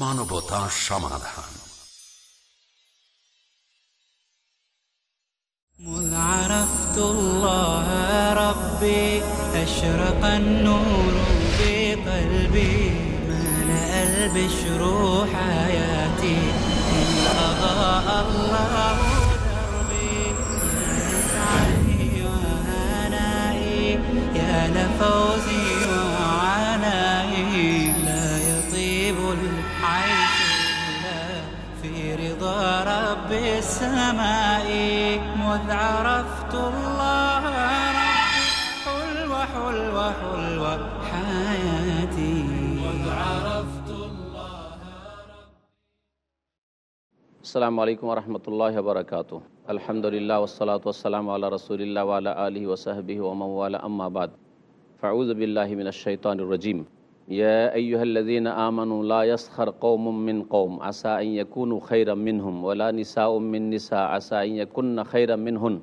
TV Bangla মানবতা সমাধান مذ عرفت الله ربي أشرق النور في قلبي ملأ البشر حياتي إن أضاء الله دربي يا سعدي وهنائي يا لفوزي السماء مذ عرفت الله. حلو حلو حلو حياتي. السلام عليكم ورحمة الله وبركاته. الحمد لله والصلاة والسلام على رسول الله وعلى آله وصحبه ومن والاه. أما بعد فأعوذ بالله من الشيطان الرجيم. রাজিম ইয়া আইয়ুহাল্লাযীনা আমানু লা ইয়াসখার কওমুম মিন কওম আসা আন ইয়াকুনু খায়রাম মিনহুম ওয়ালা নিসাউম মিন নিসা আসা আন ইয়াকুননা খায়রাম মিনহুন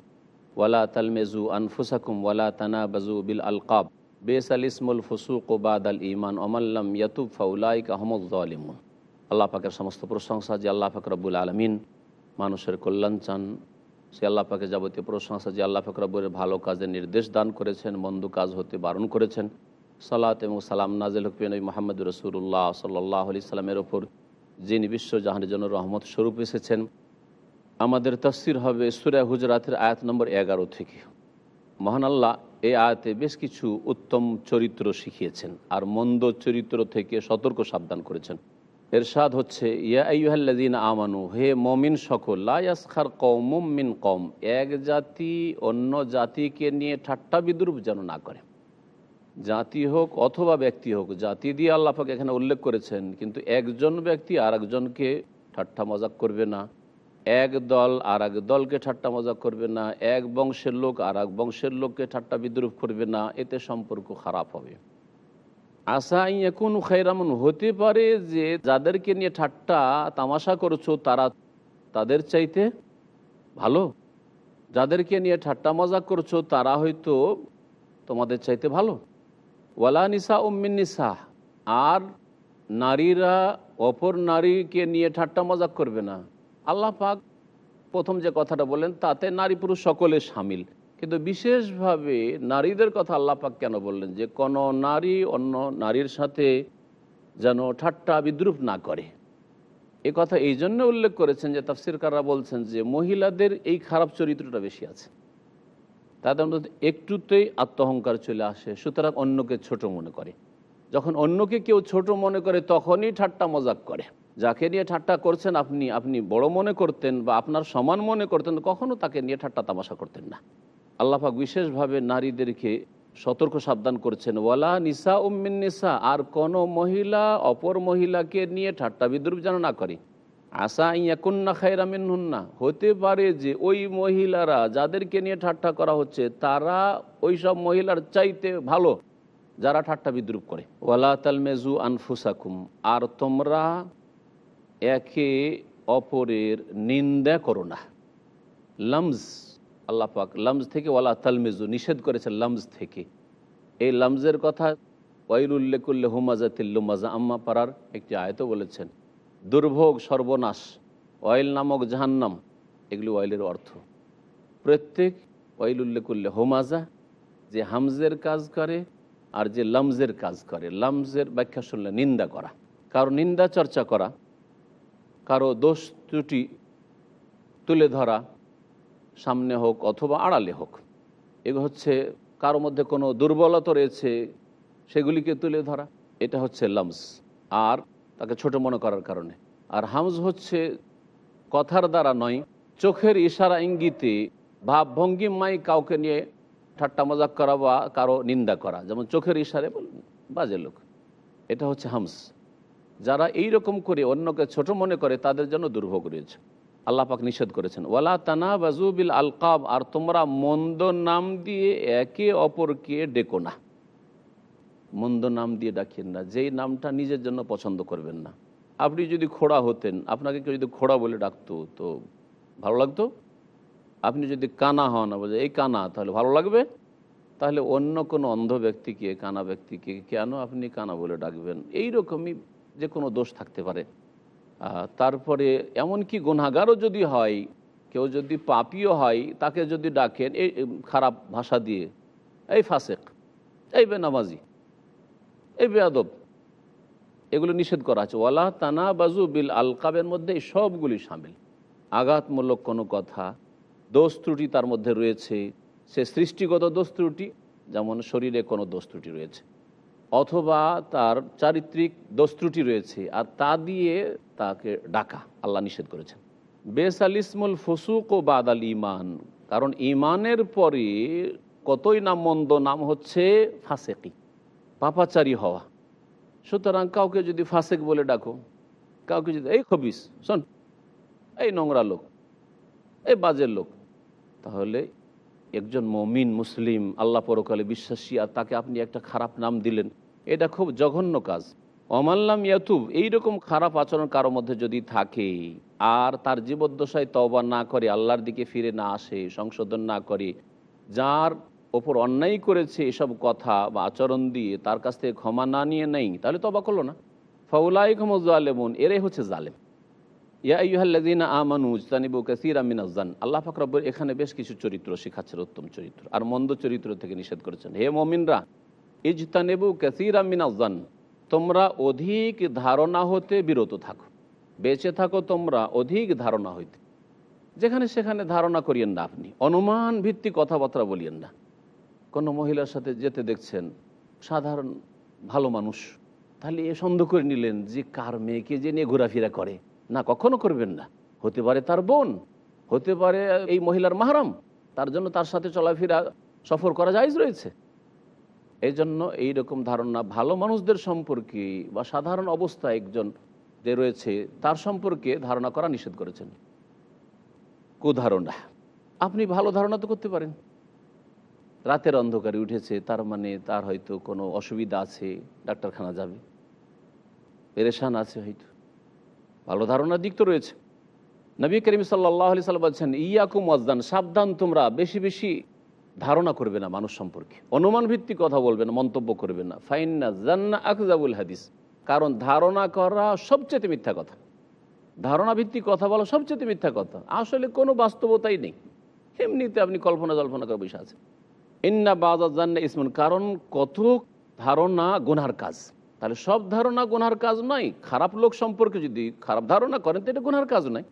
ওয়ালা তালমিজু আনফুসাকুম ওয়ালা তানাবাজু বিল আলকাব বিসাল ইসমুল ফুসুক বাদাল ঈমান ওমান লাম ইয়াতুব হুমুয যালিমুন আল্লাহ সমস্ত প্রশংসা যে আল্লাহ পাক আলমিন মানুষের কল্যাণ চান, সে আল্লাহ পাকের যাবতীয় প্রশংসা যে আল্লাহ পাক রব্বুরের ভালো কাজের নির্দেশ দান করেছেন, মন্দ কাজ হতে বারণ করেছেন। সালাত এবং সালাম নাজেল নাজিল হুকমিন মোহাম্মদ রসুল্লাহ সাল্লাহ আলি সাল্লামের ওপর, যিনি বিশ্বজাহানের জন্য রহমত স্বরূপ এসেছেন। আমাদের তফসির হবে সুরা হুজরাতের আয়াত নম্বর এগারো থেকে। মহান আল্লাহ এই আয়াতে বেশ কিছু উত্তম চরিত্র শিখিয়েছেন আর মন্দ চরিত্র থেকে সতর্ক সাবধান করেছেন। এরশাদ হচ্ছে আমানু, হে মমিন সকল কম এক জাতি অন্য জাতিকে নিয়ে ঠাট্টা বিদ্রুপ যেন না করে। জাতি হোক অথবা ব্যক্তি হোক, জাতি দিয়ে আল্লাপাক এখানে উল্লেখ করেছেন, কিন্তু একজন ব্যক্তি আর একজনকে ঠাট্টা মজাক করবে না। এক দল আর এক দলকে ঠাট্টা মজাক করবে না, এক বংশের লোক আর এক বংশের লোককে ঠাট্টা বিদ্রুপ করবে না, এতে সম্পর্ক খারাপ হবে। আশা এখন খাইরামন হতে পারে যে যাদেরকে নিয়ে ঠাট্টা তামাশা করছ তারা তাদের চাইতে ভালো। যাদেরকে নিয়ে ঠাট্টা মজা করছ তারা হয়তো তোমাদের চাইতে ভালো। ওয়ালা নিসা উম্মিন নিসা আর নারীরা অপর নারীকে নিয়ে ঠাট্টা মজাক করবে না। আল্লাহ পাক প্রথম যে কথাটা বললেন, তাতে নারী পুরুষ সকলে সামিল। কিন্তু বিশেষভাবে নারীদের কথা আল্লাহ পাক কেন বললেন? যে কোনো নারী অন্য নারীর সাথে যেন ঠাট্টা বিদ্রুপ না করে। এ কথা এই জন্য উল্লেখ করেছেন যে তাফসিরকাররা বলছেন যে মহিলাদের এই খারাপ চরিত্রটা বেশি আছে। তাদের মধ্যে একটুতেই আত্মহংকার চলে আসে, সুতরাং অন্যকে ছোট মনে করে। যখন অন্যকে কেউ ছোট মনে করে, তখনই ঠাট্টা মজাক করে। যাকে নিয়ে ঠাট্টা করছেন আপনি আপনি বড় মনে করতেন বা আপনার সমান মনে করতেন, কখনো তাকে নিয়ে ঠাট্টা তামাশা করতেন না। আল্লাহাক বিশেষভাবে নারীদেরকে সতর্ক সাবধান করছেন। ওয়ালা নিসা উম্মিন নিসা, আর কোনো মহিলা অপর মহিলাকে নিয়ে ঠাট্টা বিদ্রুপ যেন না করে। আশা ইয়াকুন্না খায়রামিন হুন্না হতে পারে যে ওই মহিলারা যাদেরকে নিয়ে ঠাট্টা করা হচ্ছে, তারা ওই সব মহিলার চাইতে ভালো, যারা ঠাট্টা বিদ্রুপ করে। ওয়ালা তালমেজু আনফুসাকুম। আর তোমরা একে অপরের নিন্দা করো না। লামজ, আল্লাহ পাক থেকে ওয়ালা তালমেজু নিষেধ করেছে লামজ থেকে। এই লামজের কথা ওয়াইল উল্লেখ করলে হুমাজাতিল্লুমাজা আম্মা পাড়ার একটি আয়ত বলেছেন দুর্ভোগ সর্বনাশ অয়েল নামক জাহান্নাম, এগুলি অয়েলের অর্থ। প্রত্যেক অয়েল উল্লেখ করলে হোমাজা, যে হামজের কাজ করে আর যে লামজের কাজ করে। লামজের ব্যাখ্যা শুনলে নিন্দা করা। কারও নিন্দা চর্চা করা, কারও দোষ ত্রুটি তুলে ধরা, সামনে হোক অথবা আড়ালে হোক। এগুলো হচ্ছে কারও মধ্যে কোনো দুর্বলতা রয়েছে, সেগুলিকে তুলে ধরা। এটা হচ্ছে লামস আর তাকে ছোট মনে করার কারণে। আর হামজ হচ্ছে কথার দ্বারা নয়, চোখের ইশারা ইঙ্গিতে ভাব ভঙ্গিমাই কাউকে নিয়ে ঠাট্টা মজাক করা বা কারও নিন্দা করা। যেমন চোখের ইশারে বাজে লোক। এটা হচ্ছে হামস যারা এই রকম করে অন্যকে ছোট মনে করে, তাদের জন্য দুর্ভোগ রয়েছে। আল্লাহ পাক নিষেধ করেছেন, ওয়ালা তানা বাজুবিল আলকাব আর তোমরা মন্দ নাম দিয়ে একে অপরকে ডেকো না। মন্দ নাম দিয়ে ডাকেন না, যেই নামটা নিজের জন্য পছন্দ করবেন না। আপনি যদি খোড়া হতেন, আপনাকে কেউ যদি খোড়া বলে ডাকতো, তো ভালো লাগতো? আপনি যদি কানা হন, বলে, এই কানা, তাহলে ভালো লাগবে? তাহলে অন্য কোনো অন্ধ ব্যক্তিকে, কানা ব্যক্তিকে কেন আপনি কানা বলে ডাকবেন? এই রকমই যে কোনো দোষ থাকতে পারে। তারপরে এমনকি গুনাগারও যদি হয়, কেউ যদি পাপিও হয়, তাকে যদি ডাকেন, এই এই, খারাপ ভাষা দিয়ে, এই ফাসেক, এই বেনামাজি এই বেয়াদব। এগুলো নিষেধ করা আছে। ওয়ালা তানা বাজু বিল আলকাবের মধ্যে এই সবগুলি সামিল। আঘাতমূলক কোনো কথা, দোষ ত্রুটি তার মধ্যে রয়েছে। সে সৃষ্টিগত দোষ ত্রুটি, যেমন শরীরে কোনো দোষ ত্রুটি রয়েছে। অথবা তার চারিত্রিক দোষ ত্রুটি রয়েছে, আর তা দিয়ে তাকে ডাকা। আল্লাহ নিষেধ করেছেন। বেস আল ইসমুল ফসুক ও বাদ আল ইমান কারণ ইমানের পরে কতই নাম মন্দ নাম হচ্ছে ফাসেকি। পাপাচারী হওয়া। সুতরাং কাউকে যদি ফাসেক বলে ডাকো, কাউকে যদি এই খবিস, শোন, এই নোংরা লোক, এই বাজের লোক, তাহলে একজন মমিন মুসলিম আল্লাহ পরকালে বিশ্বাসী আর তাকে আপনি একটা খারাপ নাম দিলেন, এটা খুব জঘন্য কাজ। অমাল্লাম ইয়াতুব, এইরকম খারাপ আচরণ কারোর মধ্যে যদি থাকে, আর তার জীবদ্দশায় তওবা না করে, আল্লাহর দিকে ফিরে না আসে, সংশোধন না করে, যার ওপর অন্যায় করেছে এসব কথা বা আচরণ দিয়ে তার কাছ থেকে ক্ষমা না নিয়ে নেই তাহলে তবা করল না। ফাউলাই ক্ষমজালেমন এরাই হচ্ছে জালেম। ইয়া ইহাল্লাদিনা আমানু জানিবু কাসির আমিন আজান আল্লাহ ফাকরাব্বর এখানে বেশ কিছু চরিত্র শেখাচ্ছেন, উত্তম চরিত্র আর মন্দ চরিত্র থেকে নিষেধ করেছেন। হে মমিনরা, ইজতানেবু কাসির আমিন আজান তোমরা অধিক ধারণা হতে বিরত থাকো। বেঁচে থাকো তোমরা অধিক ধারণা হইতে। যেখানে সেখানে ধারণা করিয়েন না আপনি অনুমান ভিত্তিক কথাবার্তা বলিয়েন না। কোনো মহিলার সাথে যেতে দেখছেন, সাধারণ ভালো মানুষ, তাহলে এ সন্দেহ করে নিলেন যে কার মেয়েকে যে নিয়ে ঘোরাফেরা করে। না, কখনো করবেন না। হতে পারে তার বোন, হতে পারে এই মহিলার মাহারাম, তার জন্য তার সাথে চলাফেরা সফর করা জায়জ রয়েছে। এই জন্য এইরকম ধারণা ভালো মানুষদের সম্পর্কে বা সাধারণ অবস্থায় একজন যে রয়েছে, তার সম্পর্কে ধারণা করা নিষেধ করেছেন। কুধারণা আপনি ভালো ধারণা তো করতে পারেন। রাতের অন্ধকারে উঠেছে, তার মানে তার হয়তো কোনো অসুবিধা আছে, ডাক্তারখানা যাবে। পেরেশান আছে হয়তো। ভালো ধারণার দিক তো রয়েছে। নবী করিম সাল্লাহ আলি সাল্লাম বলছেন, ইয়াকুম ওয়াজদান সাবধান তোমরা, বেশি বেশি ধারণা করবে না মানুষ সম্পর্কে। অনুমান ভিত্তিক কথা বলবে না, মন্তব্য করবে না। ফাইন্না জান্না আকজাবুল হাদিস। কারণ ধারণা করা সবচেয়ে মিথ্যা কথা। ধারণা ভিত্তিক কথা বলা সবচেয়ে মিথ্যা কথা। আসলে কোনো বাস্তবতাই নেই। এমনিতে আপনি কল্পনা জল্পনা করে বসে আছেন। ইন্না বাজার জান্না ইসমুন, কারণ কত ধারণা গুনার কাজ। তাহলে সব ধারণা গুনার কাজ নয়, খারাপ লোক সম্পর্কে যদি খারাপ ধারণা করেন তো এটা গুনার কাজ নয়।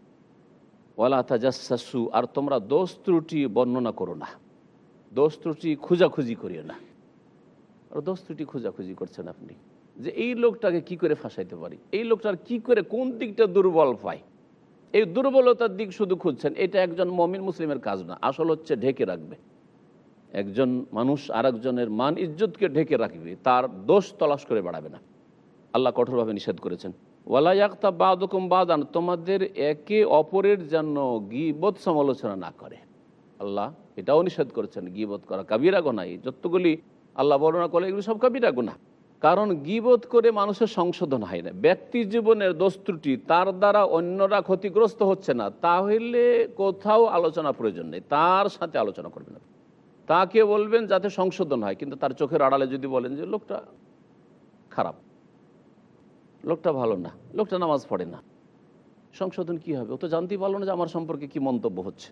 ওয়ালা তাজাসু আর তোমরা দোষ ত্রুটি বর্ণনা করো না। দোষ ত্রুটি খোঁজাখুঁজি করিও না। আর দোষ ত্রুটি খোঁজাখুঁজি করছেন আপনি। যে এই লোকটাকে কি করে ফাঁসাইতে পারি? এই লোকটার কি করে কোন দিকটা দুর্বল পায়? এই দুর্বলতার দিক শুধু খুঁজছেন, এটা একজন মমিন মুসলিমের কাজ না, আসল হচ্ছে ঢেকে রাখবে। একজন মানুষ আরেকজনের মান ইজ্জতকে ঢেকে রাখবে, তার দোষ তলাশ করে বাড়াবে না। আল্লাহ কঠোরভাবে নিষেধ করেছেন। ওয়ালাইয়াক্তা বাদকম বাদান, তোমাদের একে অপরের জন্য গিবোধ সমালোচনা না করে। আল্লাহ এটাও নিষেধ করেছেন গিবোধ করা কাবিরা গোনা এই যতগুলি আল্লাহ বর্ণনা করলে এগুলি সব কাবিরা গোনা কারণ গিবোধ করে মানুষের সংশোধন হয় না। ব্যক্তি জীবনের দোষ ত্রুটি, তার দ্বারা অন্যরা ক্ষতিগ্রস্ত হচ্ছে না, তাহলে কোথাও আলোচনা প্রয়োজন নেই, তার সাথে আলোচনা করবেন না। তাকে বলবেন যাতে সংশোধন হয়, কিন্তু তার চোখের আড়ালে যদি বলেন যে লোকটা খারাপ, লোকটা ভালো না, লোকটা নামাজ পড়ে না, সংশোধন কি হবে? ও তো জানতেই পারল না যে আমার সম্পর্কে কি মন্তব্য হচ্ছে।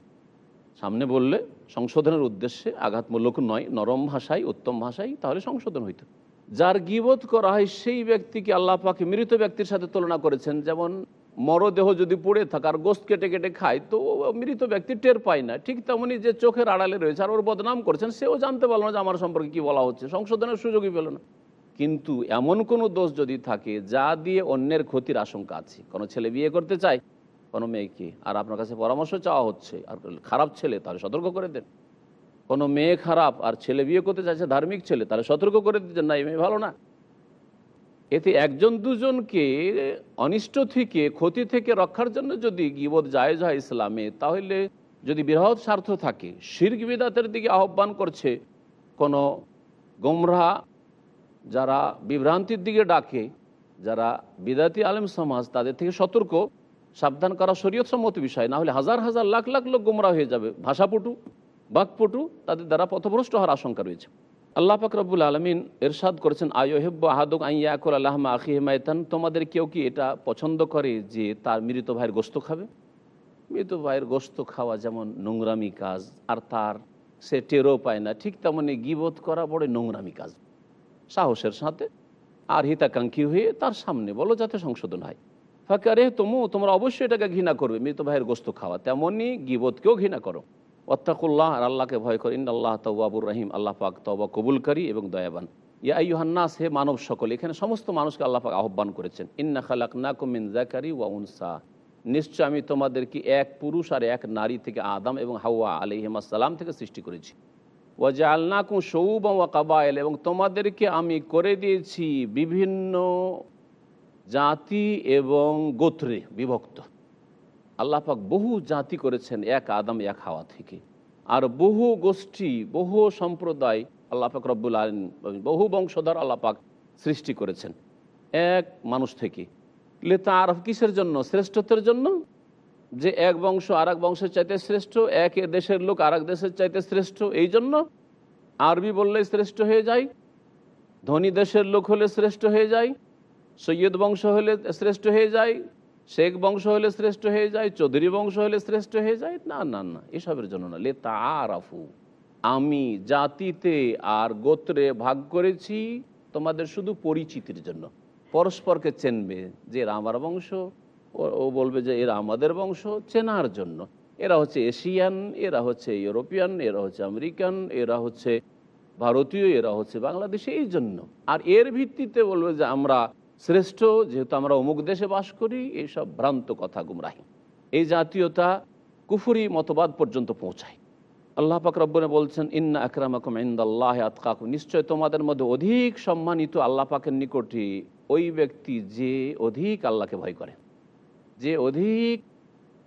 সামনে বললে, সংশোধনের উদ্দেশ্যে আঘাতমূলক নয়, নরম ভাষায়, উত্তম ভাষায় তাহলে সংশোধন হইত। যার গিবোধ করা হয় সেই ব্যক্তিকে আল্লাহ পাকে মৃত ব্যক্তির সাথে তুলনা করেছেন, যেমন মরদেহ যদি পড়ে থাকে আর গোস্ত কেটে কেটে খায়, তো মৃত ব্যক্তি টের পায় না। ঠিক তেমনি যে চোখের আড়ালে রয়েছে আর ওর বদনাম করেছেন, সেও জানতে পারল না যে আমার সম্পর্কে কি বলা হচ্ছে। সংশোধনের সুযোগই পেল না। কিন্তু এমন কোনো দোষ যদি থাকে, যা দিয়ে অন্যের ক্ষতির আশঙ্কা আছে। কোনো ছেলে বিয়ে করতে চায়, কোনো মেয়েকে। আর আপনার কাছে পরামর্শ চাওয়া হচ্ছে, আর খারাপ ছেলে, তাহলে সতর্ক করে দেন। কোনো মেয়ে খারাপ আর ছেলে বিয়ে করতে চাইছে ধার্মিক ছেলে, তাহলে সতর্ক করে দিচ্ছেন না, এই মেয়ে ভালো না। এতে একজন দুজনকে অনিষ্ট থেকে, ক্ষতি থেকে রক্ষার জন্য যদি গিবত জায়েজ হয় ইসলামে, তাহলে যদি বৃহৎ স্বার্থ থাকে, শির্ক বিদাতের দিকে আহ্বান করছে কোনো গোমরা যারা বিভ্রান্তির দিকে ডাকে, যারা বিদাতি আলেম সমাজ, তাদের থেকে সতর্ক, সাবধান করা শরীয়ত সম্মত বিষয়। না হলে হাজার হাজার লাখ লাখ লোক গোমরা হয়ে যাবে। ভাষাপটু, বাকপটু তাদের দ্বারা পথভ্রষ্ট হওয়ার আশঙ্কা রয়েছে। আল্লাহ ফাকরাবুল আলমিন এরশাদ করেছেন আয়োহেব্ব আহাদুক আইয়াকুল আল্লাহমা আখিহমায়তান তোমাদের কেউ কি এটা পছন্দ করে যে তার মৃত ভাইয়ের গোস্ত খাবে? মৃত ভাইয়ের গোস্ত খাওয়া যেমন নোংরামি কাজ, আর তার সে টেরও পায় না, ঠিক তেমনি গিবোধ করা বড় নোংরামি কাজ। সাহসের সাথে আর হিতাকাঙ্ক্ষী হয়ে তার সামনে বলো যাতে সংশোধন হয়। ফাঁকে তমু, তোমরা অবশ্যই এটাকে ঘৃণা করবে, মৃত ভাইয়ের গোস্ত খাওয়া তেমনই গিবোধকেও ঘৃণা করো। অত্তাকুল্লাহ আর আল্লাহকে ভয় করে ইন আল্লাহ তওয়াবুর রহিম, আল্লাহ পাক তওবা কবুলকারী এবং দয়াবান। ইয়া ইউহান্নাস হে মানব সকল, এখানে সমস্ত মানুষকে আল্লাহ পাক আহ্বান করেছেন, ইন্না খালাক না কুমিন জাকারি ওয়া উনসা। নিশ্চয় আমি তোমাদেরকে এক পুরুষ আর এক নারী থেকে আদম এবং হাওয়া আলিহিমাসাল্লাম থেকে সৃষ্টি করেছি। ওয়াজা আল্লাকুম সৌব ওয়া কাবায়েল, এবং তোমাদেরকে আমি করে দিয়েছি বিভিন্ন জাতি এবং গোত্রে বিভক্ত। আল্লাহ পাক বহু জাতি করেছেন এক আদম, এক হাওয়া থেকে। আর বহু গোষ্ঠী, বহু সম্প্রদায় আল্লাহ পাক রব্বুল আলম বহু বংশধর আল্লাহ পাক সৃষ্টি করেছেন। এক মানুষ থেকে। লেতা আরফ কিসের জন্য? শ্রেষ্ঠত্বের জন্য? যে এক বংশ আর এক বংশের চাইতে শ্রেষ্ঠ, এক দেশের লোক আর দেশের চাইতে শ্রেষ্ঠ, এই জন্য আরবি বললে শ্রেষ্ঠ হয়ে যায়, ধনী দেশের লোক হলে শ্রেষ্ঠ হয়ে যায়, সৈয়দ বংশ হলে শ্রেষ্ঠ হয়ে যায় শেখ বংশ হলে শ্রেষ্ঠ হয়ে যায়, চৌধুরী বংশ হলে শ্রেষ্ঠ হয়ে যায়, না না না, এসবের জন্য না। লে তারাফু আমি জাতিতে আর গোত্রে ভাগ করেছি তোমাদের শুধু পরিচিতির জন্য। পরস্পরকে চেনবে যে এরা আমার বংশ ও বলবে যে এরা আমাদের বংশ, চেনার জন্য। এরা হচ্ছে এশিয়ান, এরা হচ্ছে ইউরোপিয়ান, এরা হচ্ছে আমেরিকান, এরা হচ্ছে ভারতীয়, এরা হচ্ছে বাংলাদেশে, এই জন্য। আর এর ভিত্তিতে বলবে যে আমরা শ্রেষ্ঠ, যেহেতু আমরা অমুক দেশে বাস করি এইসব ভ্রান্ত কথা গুমরাহি। এই জাতীয়তা কুফুরি মতবাদ পর্যন্ত পৌঁছায়। আল্লাহ পাক রব্বনে বলছেন, ইন্না আকরামাকুম ইন্দাল্লাহ আতকাকুম। নিশ্চয় তোমাদের মধ্যে অধিক সম্মানিত আল্লাহ পাকের নিকটে ওই ব্যক্তি যে অধিক আল্লাহকে ভয় করে। যে অধিক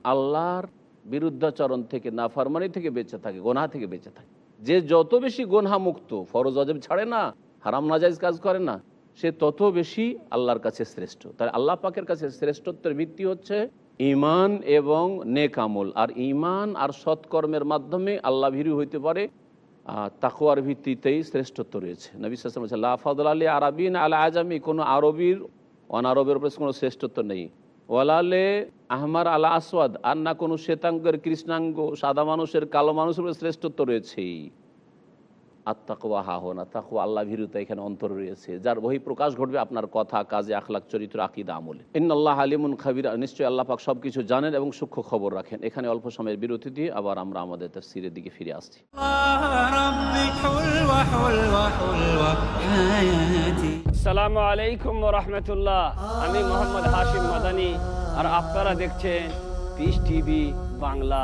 আল্লাহর বিরুদ্ধাচরণ থেকে না ফরমানি থেকে বেঁচে থাকে গোনা থেকে বেঁচে থাকে। যে যত বেশি গোনা মুক্ত ফরজ অজেব ছাড়ে না, হারাম নাজাইজ কাজ করে না সে তত বেশি আল্লাহর কাছে শ্রেষ্ঠ। তাই আল্লাহ পাকের কাছে শ্রেষ্ঠত্বের ভিত্তি হচ্ছে ইমান এবং নেক আমল। আর ইমান আর সৎকর্মের মাধ্যমে আল্লাহ ভীরু হইতে পারে তাকুয়ার ভিত্তিতেই শ্রেষ্ঠত্ব রয়েছে। নবী সাল্লাম আলী আরবিন আলা আজামি কোনো আরবির অনারবের উপরে কোনো শ্রেষ্ঠত্ব নেই। ওয়ালালে আহমার আলা আসওয়াদ আর না কোনো শ্বেতাঙ্গের কৃষ্ণাঙ্গ, সাদা মানুষের কালো মানুষের উপরে শ্রেষ্ঠত্ব রয়েছেই। আত্মাকুয়া হাহনা তাকুয়া আল্লাহ ভীরুতা এখানে অন্তর রয়েছে, যার বহি প্রকাশ ঘটবে আপনার কথা, কাজে, আখলাখ, চরিত্র, আকিদা, আমলে। আল্লাহ আলিমুন খাবিরা, নিশ্চয়ই আল্লাহ পাক সব কিছু জানেন এবং সূক্ষ্ম খবর রাখেন। এখানে অল্প সময়ের বিরতি দিয়ে আবার আমরা আমাদের সিরের দিকে ফিরে আসছি। সালামু আলাইকুম রহমতুল্লাহ। আমি মোহাম্মদ হাশিম মাদানি, আর আপনারা দেখছেন peace TV Bangla.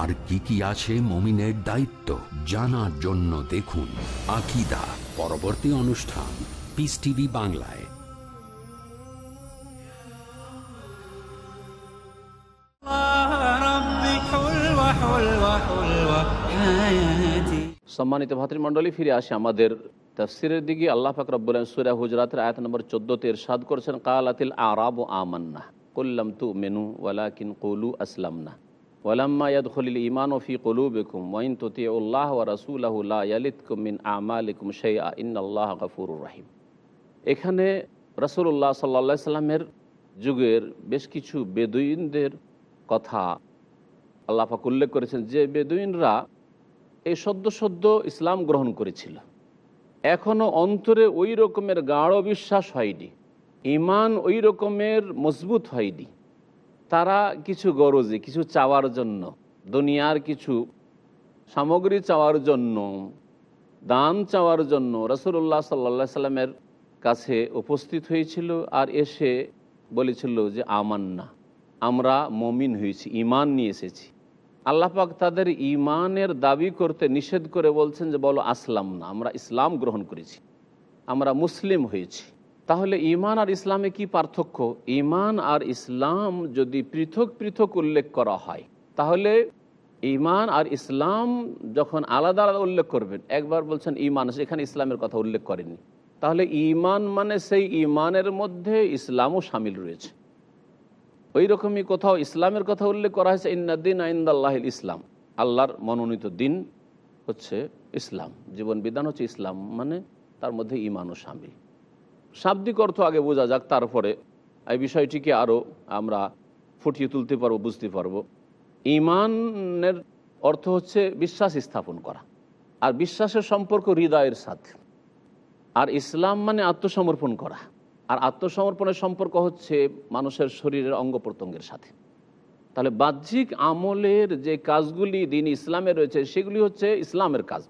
আর কি কি আছে মমিনের দায়িত্ব জানার জন্য দেখুন আকিদা পরবর্তী অনুষ্ঠান পিস টিভি বাংলায়। সম্মানিত ভাতৃমণ্ডলী, ফিরে আসে আমাদের তফসিরের দিকে। আল্লাহ ফাকরাবুল্লাহ সুরা হুজরাতের আয়াত নম্বর চোদ্দোতে এরশাদ করেছেন, কালাতিল আরাব আমান্না, কল্লাম তু মেনু ওয়ালাকিন কৌলু আসলামনা। ওয়ালাম্মা ইয়াদখুলিল ঈমান ফি কুলুবিকুম ওয়া ইন তুতিউল্লাহ ওয়া রাসূলাহু লা ইয়ালিতকুম মিন আমালিকুম শাইআ ইন্নাল্লাহা গফুরুর রহিম। এখানে রাসূলুল্লাহ সাল্লাল্লাহু আলাইহি সাল্লামের যুগের বেশ কিছু বেদুইনদের কথা আল্লাহ পাক উল্লেখ করেছেন যে বেদুইনরা এই সদ্য সদ্য ইসলাম গ্রহণ করেছিল। এখনও অন্তরে ওই রকমের গাঢ় বিশ্বাস হয়নি। ইমান ওই রকমের মজবুত হয়নি। তারা কিছু গরজে, কিছু চাওয়ার জন্য, দুনিয়ার কিছু সামগ্রী চাওয়ার জন্য, দান চাওয়ার জন্য রসুল্লাহ সাল্লা সাল্লামের কাছে উপস্থিত হয়েছিল আর এসে বলেছিল যে, আমান্না, আমরা মমিন হয়েছি ইমান নিয়ে এসেছি। আল্লাপাক তাদের ইমানের দাবি করতে নিষেধ করে বলছেন যে, বলো, আসলাম না, আমরা ইসলাম গ্রহণ করেছি, আমরা মুসলিম হয়েছি। তাহলে ইমান আর ইসলামে কি পার্থক্য? ইমান আর ইসলাম যদি পৃথক পৃথক উল্লেখ করা হয়, তাহলে ইমান আর ইসলাম যখন আলাদা আলাদা উল্লেখ করবেন, একবার বলছেন ইমান সেখানে ইসলামের কথা উল্লেখ করেনি তাহলে ইমান মানে সেই ইমানের মধ্যে ইসলামও সামিল রয়েছে। ওই রকমই কোথাও ইসলামের কথা উল্লেখ করা হয়েছে ইন্নাদ্দিন আইন্দাল্লাহ ইসলাম। আল্লাহর মনোনীত দিন হচ্ছে ইসলাম। জীবন বিধান হচ্ছে ইসলাম মানে তার মধ্যে ইমানও সামিল। শাব্দিক অর্থ আগে বোঝা যাক, তারপরে এই বিষয়টিকে আরও আমরা ফুটিয়ে তুলতে পারব, বুঝতে পারব। ইমানের অর্থ হচ্ছে বিশ্বাস স্থাপন করা, আর বিশ্বাসের সম্পর্ক হৃদয়ের সাথে। আর ইসলাম মানে আত্মসমর্পণ করা, আর আত্মসমর্পণের সম্পর্ক হচ্ছে মানুষের শরীরের অঙ্গ প্রত্যঙ্গের সাথে। তাহলে বাহ্যিক আমলের যে কাজগুলি দিন ইসলামে রয়েছে, সেগুলি হচ্ছে ইসলামের কাজ।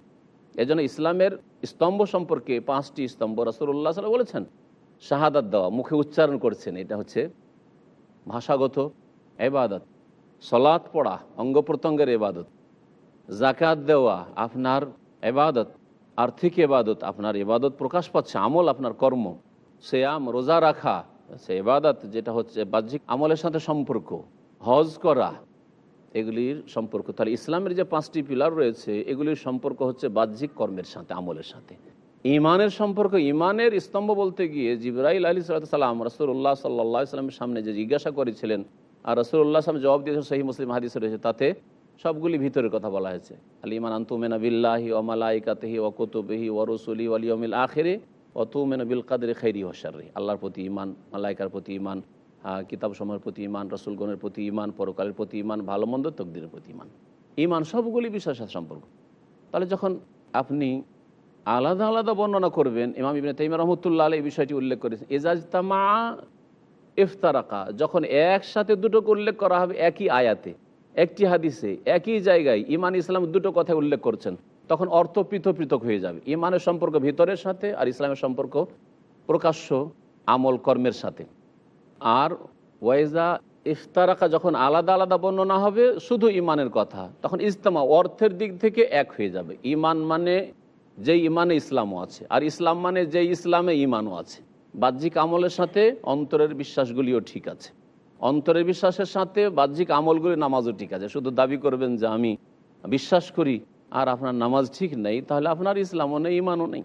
এজন্য ইসলামের স্তম্ভ সম্পর্কে পাঁচটি স্তম্ভ রসুল্লাহ সাল্লাম বলেছেন। শাহাদাত দেওয়া, মুখে উচ্চারণ করছেন, এটা হচ্ছে ভাষাগত এবাদত সলাৎ পড়া, অঙ্গ প্রত্যঙ্গের এবাদত জাকাত দেওয়া, আপনার এবাদত আর্থিক এবাদত আপনার এবাদত প্রকাশ পাচ্ছে, আমল আপনার কর্ম। সেয়াম, রোজা রাখা, সে এবাদত যেটা হচ্ছে বাহ্যিক আমলের সাথে সম্পর্ক। হজ করা এগুলির সম্পর্ক। তাহলে ইসলামের যে পাঁচটি পিলার রয়েছে, এগুলির সম্পর্ক হচ্ছে বাহ্যিক কর্মের সাথে, আমলের সাথে। ইমানের সম্পর্ক, ইমানের স্তম্ভ বলতে গিয়ে জিবরাইল আলী সাল্লাম রসুল্লাহ সাল্লাহ সাল্লামের সামনে যে জিজ্ঞাসা করেছিলেন, আর রসুল্লাহ সালাম জবাব দিয়েছেন সহি মুসলিম হাদিস রয়েছে, তাতে সবগুলি ভিতরের কথা বলা হয়েছে। আলী ইমান আন্তুমেনা বিল্লাহি ওমালাইকাতহি ও কুতুবহি ও রসুলি ওয়ালিয়মিল আখেরে অতুমেনা বিল কাদের খৈরি হসারি আল্লাহর প্রতি ইমান মালাইকার প্রতি ইমান কিতাব সময়ের প্রতি ইমান রসুলগণের প্রতি ইমান, পরকালের প্রতি ইমান, ভালো মন্দ তকদিরের প্রতি ইমান। ইমান সবগুলি বিশ্বাসের সম্পর্ক। তাহলে যখন আপনি আলাদা আলাদা বর্ণনা করবেন, ইমাম ইবিন তাইমা রহমতুল্লাহ এই বিষয়টি উল্লেখ করেছেন এজাজ তামা ইফতারাকা যখন একসাথে দুটোকে উল্লেখ করা হবে একই আয়াতে, একটি হাদিসে, একই জায়গায় ইমান, ইসলাম দুটো কথা উল্লেখ করছেন, তখন অর্থ পৃথক পৃথক হয়ে যাবে। ইমানের সম্পর্ক ভিতরের সাথে আর ইসলামের সম্পর্ক প্রকাশ্য আমল কর্মের সাথে। আর ওয়াইজা ইফতারাকা যখন আলাদা আলাদা বর্ণনা হবে, শুধু ইমানের কথা। তখন ইজতেমা অর্থের দিক থেকে এক হয়ে যাবে। ইমান মানে যেই ইমানে ইসলামও আছে, আর ইসলাম মানে যেই ইসলামে ইমানও আছে। বাহ্যিক আমলের সাথে অন্তরের বিশ্বাসগুলিও ঠিক আছে। অন্তরের বিশ্বাসের সাথে বাহ্যিক আমলগুলি, নামাজও ঠিক আছে। শুধু দাবি করবেন যে আমি বিশ্বাস করি, আর আপনার নামাজ ঠিক নেই, তাহলে আপনার ইসলামও নেই ইমানও নেই।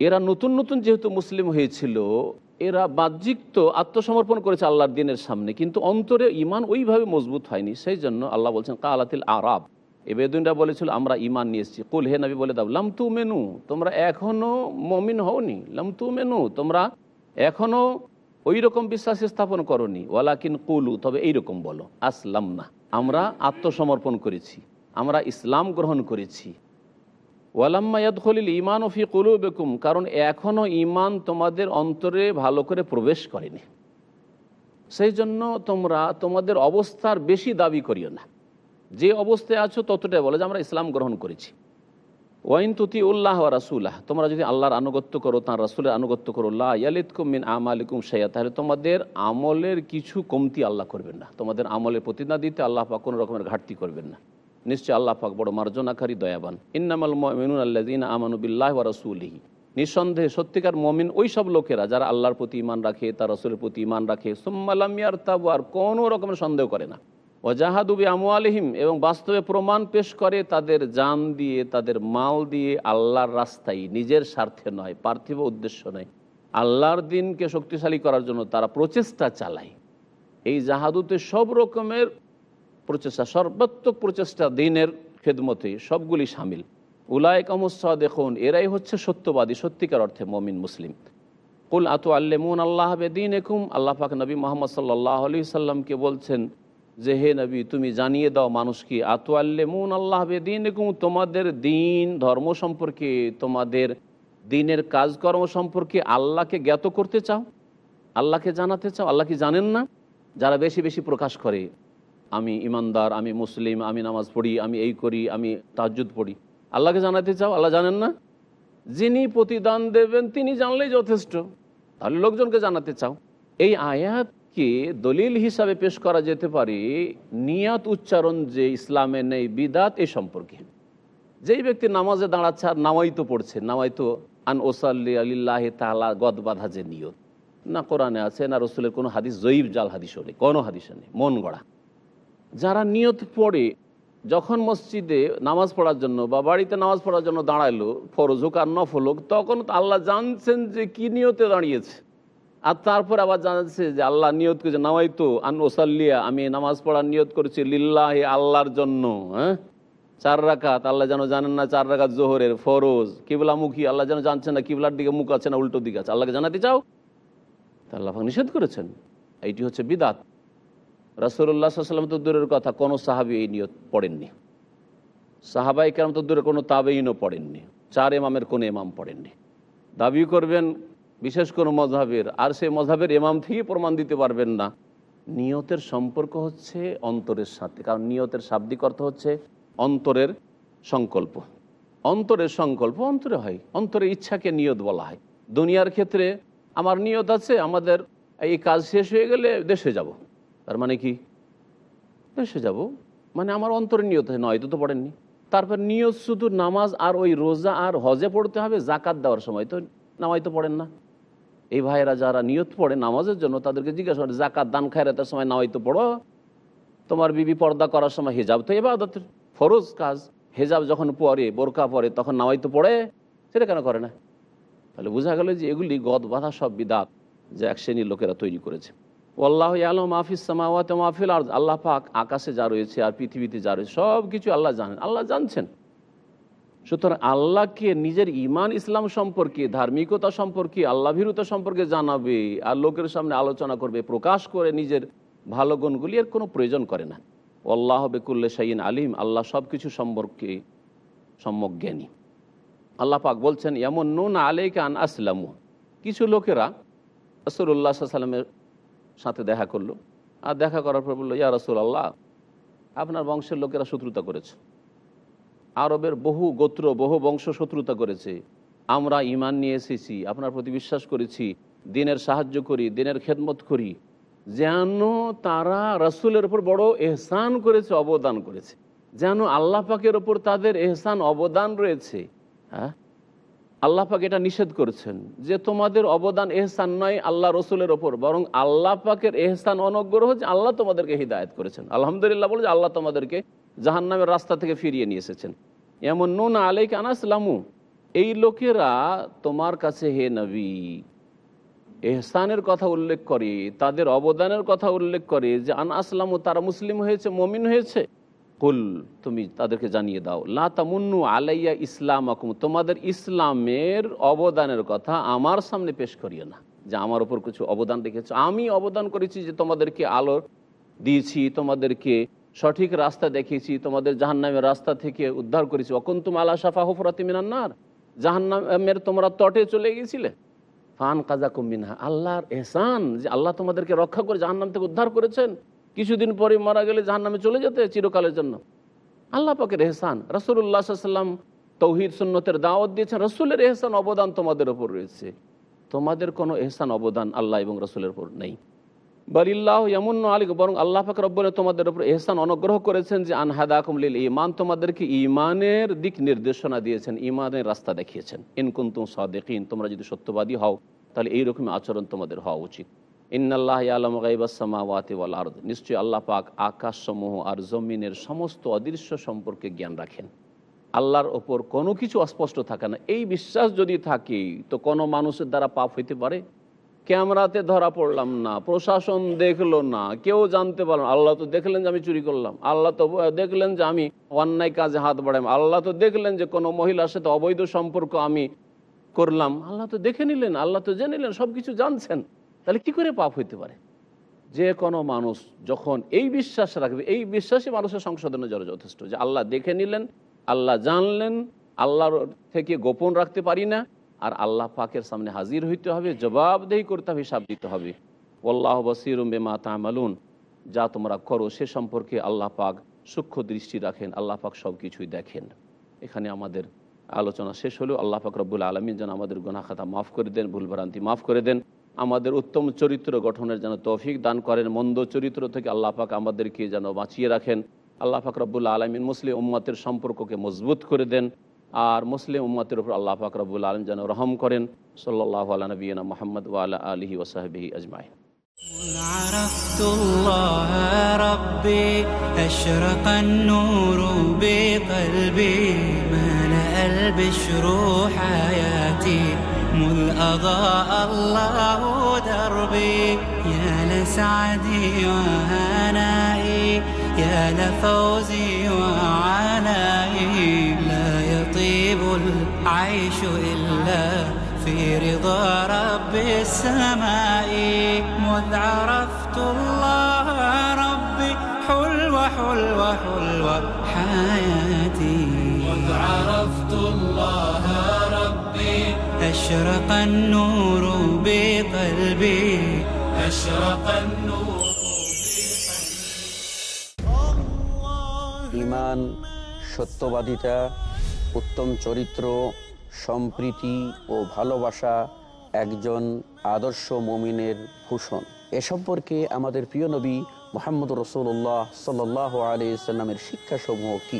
এরা নতুন নতুন যেহেতু মুসলিম হয়েছিল এরা বাহ্যিক তো আত্মসমর্পণ করেছে আল্লাহর দিনের সামনে, কিন্তু অন্তরে ইমান ওইভাবে মজবুত হয়নি, সেই জন্য আল্লাহ বলছেন, কালাতিল আরাব। এ বেদুনরা বলেছিল, আমরা ইমান নিয়ে এসেছি। কুল, হে নবী বলে দাও, লাম তু মেনু তোমরা এখনও মমিন হওনি। লাম তু মেনু তোমরা এখনও ওই রকম বিশ্বাস স্থাপন করনি। ওয়ালাকিন কুলু। তবে এইরকম বলো আসলাম না আমরা আত্মসমর্পণ করেছি। আমরা ইসলাম গ্রহণ করেছি। ওয়ালাম্মা ইয়াদখলিল ইমান ও ফি কুলু বেকুম কারণ এখনও ইমান তোমাদের অন্তরে ভালো করে প্রবেশ করেনি। সেই জন্য তোমরা তোমাদের অবস্থার বেশি দাবি করিও না। যে অবস্থায় আছো ততটাই বলে যে আমরা ইসলাম গ্রহণ করেছি। ওয়াইন তুতি উল্লাহ রাসুল্লাহ তোমরা যদি আল্লাহর আনুগত্য করো, তাঁর রাসুলের আনুগত্য করো, লা ইয়ালিদকুম মিন আমালিকুম শাইয়া তাহলে তোমাদের আমলের কিছু কমতি আল্লাহ করবেন না। তোমাদের আমলের প্রতিনা দিতে আল্লাহ পাক কোনো রকমের ঘাটতি করবেন না। নিশ্চয় আল্লাহ পাক বড় মার্জনাকারী, দয়াবান। ইন্নামাল মিনুন আল্লাদিন আমানুবিল্লাহ রাসুলিহি। নিঃসন্দেহে সত্যিকার মমিন ওই সব লোকেরা যারা আল্লাহর প্রতি ইমান রাখে, তার রসুলের প্রতি ইমান রাখে সুম্মালামিয়ার তাবু আর কোনো রকমের সন্দেহ করে না। ও ওজাহাদুবি আমু আলহিম এবং বাস্তবে প্রমাণ পেশ করে তাদের জান দিয়ে, তাদের মাল দিয়ে আল্লাহর রাস্তায় নিজের স্বার্থে নয়, পার্থিব উদ্দেশ্য নয়। আল্লাহর দিনকে শক্তিশালী করার জন্য তারা প্রচেষ্টা চালায়। এই জাহাদুতে সব রকমের প্রচেষ্টা, সর্বাত্মক প্রচেষ্টা দিনের খেদমতে সবগুলি সামিল। উলায় কামুসা দেখুন এরাই হচ্ছে সত্যবাদী, সত্যিকার অর্থে মমিন, মুসলিম। কুল আতু আল্লেমুন আল্লাহ বেদিন একুম আল্লাহ পাক নবী মোহাম্মদ সাল্লাহ আলি সাল্লামকে বলছেন যে, হে নবী, তুমি জানিয়ে দাও মানুষকে আতু আল্লেমুন আল্লাহ বেদিন একুম তোমাদের দিন ধর্ম সম্পর্কে, তোমাদের দিনের কাজকর্ম সম্পর্কে আল্লাহকে জ্ঞাত করতে চাও? আল্লাহকে জানাতে চাও? আল্লাহ কি জানেন না? যারা বেশি বেশি প্রকাশ করে আমি ইমানদার, আমি মুসলিম, আমি নামাজ পড়ি, আমি এই করি, আমি তাজ্জুদ পড়ি। আল্লাহকে জানাতে চাও? আল্লাহ জানেন না? যিনি প্রতিদান দেবেন, তিনি জানলেই যথেষ্ট। তাহলে লোকজনকে জানাতে চাও। এই আয়াতকে দলিল হিসাবে পেশ করা যেতে পারে, নিয়াত উচ্চারণ যে ইসলামে নেই, বিদাত এই সম্পর্কে। যেই ব্যক্তি নামাজে দাঁড়াচ্ছে আর নামাইতো পড়ছে নামাইতো আন ওসাল্লি আলিল্লাহ তালা গদ বাধা যে নিয়ত। না কোরআনে আছে, না রসুলের কোনো হাদিস, জয়ীব জাল হাদিসও নেই, কোনো হাদিসও নেই, মন গড়া। যারা নিয়ত পড়ে, যখন মসজিদে নামাজ পড়ার জন্য বা বাড়িতে নামাজ পড়ার জন্য দাঁড়াইলো ফরজ হোক আর নফল হোক, তখন আল্লাহ জানছেন যে কি নিয়তে দাঁড়িয়েছে। আর তারপর আবার জানাচ্ছে যে আল্লাহ নিয়ত করেছে নামাই তো আন ওসাল্লিয়া, আমি নামাজ পড়ার নিয়ত করেছি লিল্লাহ আল্লাহর জন্য হ্যাঁ? চার রাকাত, আল্লাহ যেন জানেন না চার রাকাত জোহরের ফরজ, কিবলামুখী, আল্লাহ যেন জানছেন না কিবলার দিকে মুখ আছে না উল্টো দিকে আছে, আল্লাহকে জানাতে চাও? তা আল্লাহ নিষেধ করেছেন। এইটি হচ্ছে বিদাত। রাসুল্লাহ সাল্লাম তো দূরের কথা, কোনো সাহাবি এই নিয়ত পড়েননি। সাহাবাই কেরাম তো দূরে কোনো তাবেইনও পড়েননি, চার এমামের কোনো এমাম পড়েননি। দাবি করবেন, বিশেষ কোনো মজাবের আর সেই মজাবের এমাম থেকে প্রমাণ দিতে পারবেন না। নিয়তের সম্পর্ক হচ্ছে অন্তরের সাথে, কারণ নিয়তের শাব্দিক অর্থ হচ্ছে অন্তরের সংকল্প। অন্তরের সংকল্প অন্তরে হয়, অন্তরের ইচ্ছাকে নিয়ত বলা হয়। দুনিয়ার ক্ষেত্রে আমার নিয়ত আছে, আমাদের এই কাজ শেষ হয়ে গেলে দেশে যাব। তার মানে কি? দেশে যাব। মানে আমার অন্তরে নিয়ত হয়। নয় তো তো পড়েননি। তারপর নিয়ত শুধু নামাজ আর ওই রোজা আর হজে পড়তে হবে জাকাত দেওয়ার সময়। তো নামাই তো পড়েন না। এই ভাইয়েরা যারা নিয়ত পড়ে নামাজের জন্য, তাদেরকে জিজ্ঞাসা করে জাকাত দান, খায়রাতের সময় নামাই তো পড়ো? তোমার বিবি পর্দা করার সময় হেজাব তো এবাদতের ফরজ কাজ। হেজাব যখন পরে বোরকা পরে, তখন নামাই তো পড়ে? সেটা কেন করে না? তাহলে বোঝা গেল যে এগুলি গদ বাধা সব বিদাত যে এক শ্রেণির লোকেরা তৈরি করেছে। আল্লাহ আলম মাহফিস সামাওয়াত মাহফিল আর আল্লাহ পাক আকাশে যা রয়েছে আর পৃথিবীতে যা রয়েছে সব কিছু আল্লাহ জানেন। আল্লাহ জানছেন। সুতরাং আল্লাহকে নিজের ইমান ইসলাম সম্পর্কে, ধার্মিকতা সম্পর্কে আল্লাহ ভীরতা সম্পর্কে জানাবে আর লোকের সামনে আলোচনা করবে, প্রকাশ করে নিজের ভালো গুণগুলি এর কোনো প্রয়োজন করে না। আল্লাহ বেকুল্লে সাইন আলিম। আল্লাহ সব কিছু সম্পর্কে সম্যক জ্ঞানী। আল্লাহ পাক বলছেন এমন নুন আলেকে আন আসলামু। কিছু লোকেরা রসুল্লাহ সাল্লামের সাথে দেখা করল। আর দেখা করার পর বলল, ইয়া রসুল আল্লাহ আপনার বংশের লোকেরা শত্রুতা করেছে। আরবের বহু গোত্র, বহু বংশ শত্রুতা করেছে। আমরা ইমান নিয়ে এসেছি, আপনার প্রতি বিশ্বাস করেছি, দিনের সাহায্য করি, দিনের খেদমত করি। যেন তারা রসুলের ওপর বড় এহসান করেছে, অবদান করেছে। যেন আল্লাহ পাকের ওপর তাদের এহসান, অবদান রয়েছে। হ্যাঁ? আল্লাহ পাক এটা নিষেধ করেছেন যে তোমাদের অবদান এহসান নয় আল্লাহ রসুলের ওপর, বরং আল্লাহ পাকের এহসান অনগ্রহ যে আল্লাহ তোমাদেরকে হৃদায়ত করেছেন। আলহামদুলিল্লাহ বলে যে আল্লাহ তোমাদেরকে জাহান্নামের রাস্তা থেকে ফিরিয়ে নিয়ে এসেছেন। এমন নুন আলাইক আনাসলামু, এই লোকেরা তোমার কাছে হে নবী, এহসানের কথা উল্লেখ করে, তাদের অবদানের কথা উল্লেখ করে যে আন আসলামু, তারা মুসলিম হয়েছে, মমিন হয়েছে। কুল, তুমি তাদেরকে জানিয়ে দাও। লাতামুন্নু আলাইয়া ইসলাম আকুম তোমাদের ইসলামের অবদানের কথা আমার সামনে পেশ করিও না। যে আমার উপর কিছু অবদান রেখেছ। আমি অবদান করেছি যে তোমাদেরকে আলো দিয়েছি, তোমাদেরকে সঠিক রাস্তা দেখিয়েছি, তোমাদের জাহান্নামের রাস্তা থেকে উদ্ধার করেছি। অকুন্তুম আলা সাফা হফরাতি মিনান্নার জাহান্নামের তোমরা তটে চলে গিয়েছিলে। ফান কাজা কুম্বিনা আল্লাহর এহসান, যে আল্লাহ তোমাদেরকে রক্ষা করে জাহান্নাম থেকে উদ্ধার করেছেন। কিছুদিন পরে মারা গেলে জাহান্নামে চলে যেতে চিরকালের জন্য। আল্লাহ পাকের এহসান রসুল্লাহ সাল্লাম তৌহিদ সুন্নতের দাওয়াত দিয়েছেন, রসুলের এহসান অবদান তোমাদের ওপর রয়েছে। তোমাদের কোনো এহসান অবদান আল্লাহ এবং রসুলের ওপর নেই। বালিল্লাহ এমন আলিক বরং আল্লাহ পাক রব্বনে তোমাদের ওপর এহসান অনুগ্রহ করেছেন যে আনহাদা কুমলিল ইমান তোমাদেরকে ইমানের দিক নির্দেশনা দিয়েছেন ইমানের রাস্তা দেখিয়েছেন। ইনকুন্তুম সাদেকিন, তোমরা যদি সত্যবাদী হও, তাহলে এইরকম আচরণ তোমাদের হওয়া উচিত। নিশ্চয়ই আল্লাহ পাক আকাশসমূহ আর জমিনের সমস্ত অদৃশ্য সম্পর্কে জ্ঞান রাখেন। আল্লাহর ওপর কোনো কিছু অস্পষ্ট থাকে না। এই বিশ্বাস যদি থাকে, তো কোনো মানুষের দ্বারা পাপ হইতে পারে? ক্যামেরাতে ধরা পড়লাম না, প্রশাসন দেখল না, কেউ জানতে পারল না। আল্লাহ তো দেখলেন যে আমি চুরি করলাম। আল্লাহ তো দেখলেন যে আমি অন্যায় কাজে হাত বাড়াইম আল্লাহ তো দেখলেন যে কোনো মহিলার সাথে অবৈধ সম্পর্ক আমি করলাম। আল্লাহ তো দেখে নিলেন, আল্লাহ তো জেনে নিলেন সব কিছু জানছেন। তাহলে কি করে পাপ হইতে পারে? যে কোনো মানুষ যখন এই বিশ্বাস রাখবে, এই বিশ্বাসই মানুষের সংশোধনের জন্য যথেষ্ট। যে আল্লাহ দেখে নিলেন, আল্লাহ জানলেন, আল্লাহর থেকে গোপন রাখতে পারি না, আর আল্লাহ পাকের সামনে হাজির হইতে হবে, জবাবদেহি করতে হবে হিসাব দিতে হবে। ওল্লাহ বসিরুম বেমা তামালুন। যা তোমরা করো, সে সম্পর্কে আল্লাহ পাক সূক্ষ্ম দৃষ্টি রাখেন, আল্লাহ পাক সব কিছুই দেখেন। এখানে আমাদের আলোচনা শেষ হলেও আল্লাহ পাক রব্বুল আলমিন যেন আমাদের গুনাখাতা মাফ করে দেন ভুলভ্রান্তি মাফ করে দেন। আমাদের উত্তম চরিত্র গঠনের যেন তৌফিক দান করেন মন্দ চরিত্র থেকে আল্লাহ পাক আমাদেরকে যেন বাঁচিয়ে রাখেন আল্লাহ পাক রব্বুল আলমিন মুসলিম উম্মতের সম্পর্ককে মজবুত করে দেন আর মুসলিম উম্মতের উপর আল্লাহ পাক রব্বুল আলম যেন রহম করেন সাল্লাহ আলা নবীনা মোহাম্মদ ওয়ালা আলহি ওসাহবিহি আজমাই عرفت الله ربي أشرق النور بقلبي ملأ البشر حياتي مذ أضاء الله دربي. يا لسعدي وهنائي يا لفوزي وعنائي لا يطيب العيش إلا في رضا رب السماء. مذ عرفت الله ربي حلوة حلوة حلوة حياتي. مذ عرفت الله ربي. أشرق النور بقلبي أشرق النور ইমান সত্যবাদিতা উত্তম চরিত্র সম্প্রীতি ও ভালোবাসা একজন আদর্শ মমিনের ভূষণ এ সম্পর্কে আমাদের প্রিয় নবী মোহাম্মদ রসুল্লাহ সাল্লাহ আলি সাল্লামের শিক্ষাসমূহ কি